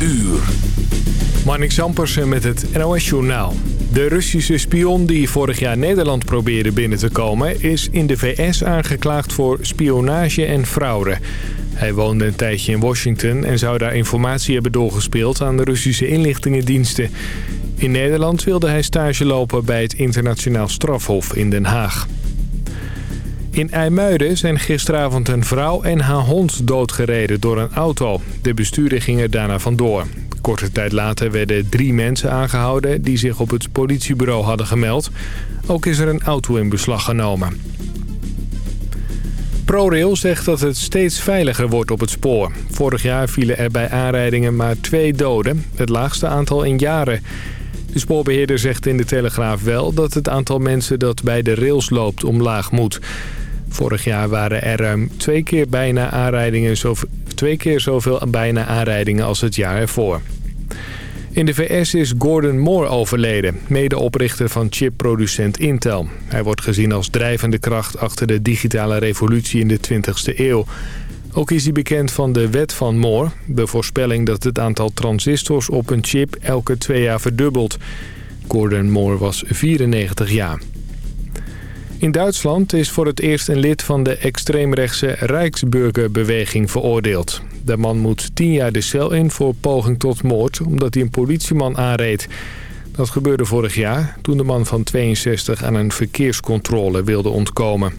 uur. Marnik Zampersen met het NOS-journaal. De Russische spion die vorig jaar Nederland probeerde binnen te komen... is in de VS aangeklaagd voor spionage en fraude. Hij woonde een tijdje in Washington en zou daar informatie hebben doorgespeeld... aan de Russische inlichtingendiensten. In Nederland wilde hij stage lopen bij het internationaal strafhof in Den Haag. In IJmuiden zijn gisteravond een vrouw en haar hond doodgereden door een auto. De bestuurder ging er daarna vandoor. Korte tijd later werden drie mensen aangehouden die zich op het politiebureau hadden gemeld. Ook is er een auto in beslag genomen. ProRail zegt dat het steeds veiliger wordt op het spoor. Vorig jaar vielen er bij aanrijdingen maar twee doden, het laagste aantal in jaren. De spoorbeheerder zegt in de Telegraaf wel dat het aantal mensen dat bij de rails loopt omlaag moet. Vorig jaar waren er ruim twee keer, bijna aanrijdingen, twee keer zoveel bijna aanrijdingen als het jaar ervoor. In de VS is Gordon Moore overleden, medeoprichter van chipproducent Intel. Hij wordt gezien als drijvende kracht achter de digitale revolutie in de 20e eeuw. Ook is hij bekend van de wet van Moore, de voorspelling dat het aantal transistors op een chip elke twee jaar verdubbelt. Gordon Moore was 94 jaar. In Duitsland is voor het eerst een lid van de extreemrechtse Rijksburgerbeweging veroordeeld. De man moet tien jaar de cel in voor poging tot moord omdat hij een politieman aanreed. Dat gebeurde vorig jaar toen de man van 62 aan een verkeerscontrole wilde ontkomen.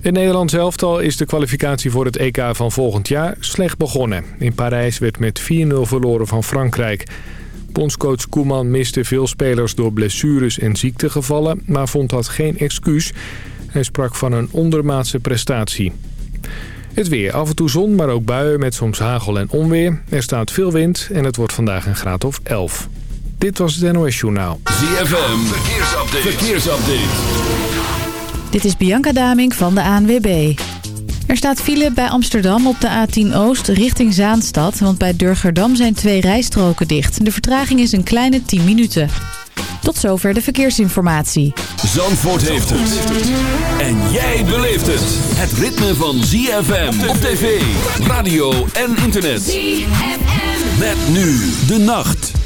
In Nederland elftal is de kwalificatie voor het EK van volgend jaar slecht begonnen. In Parijs werd met 4-0 verloren van Frankrijk. Bondscoach Koeman miste veel spelers door blessures en ziektegevallen... maar vond dat geen excuus. Hij sprak van een ondermaatse prestatie. Het weer. Af en toe zon, maar ook buien met soms hagel en onweer. Er staat veel wind en het wordt vandaag een graad of 11. Dit was het NOS Journaal. ZFM. Verkeersupdate. Verkeersupdate. Dit is Bianca Daming van de ANWB. Er staat file bij Amsterdam op de A10 Oost richting Zaanstad... want bij Durgerdam zijn twee rijstroken dicht. De vertraging is een kleine 10 minuten. Tot zover de verkeersinformatie. Zandvoort heeft het. En jij beleeft het. Het ritme van ZFM op tv, radio en internet. ZFM. Met nu de nacht.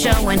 Showing.